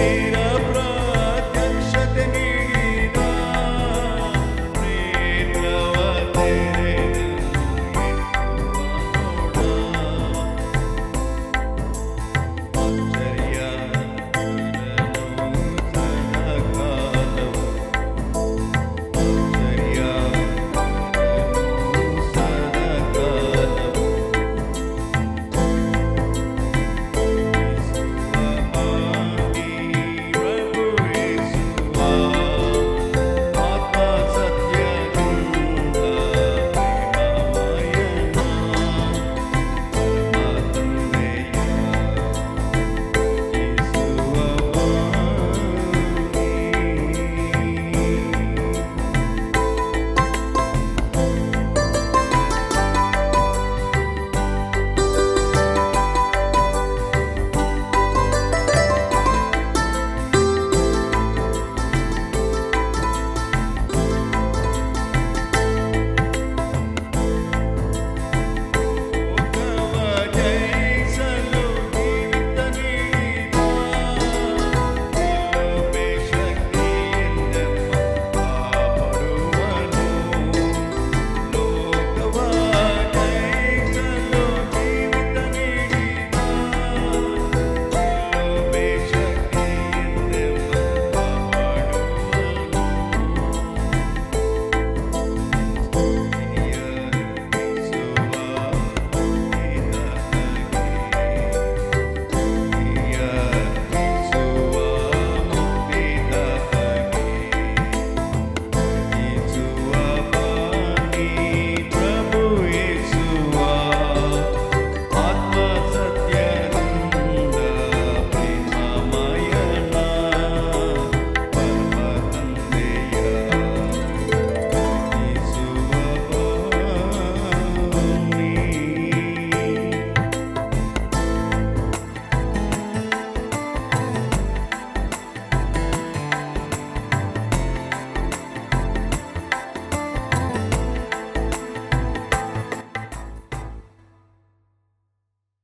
feet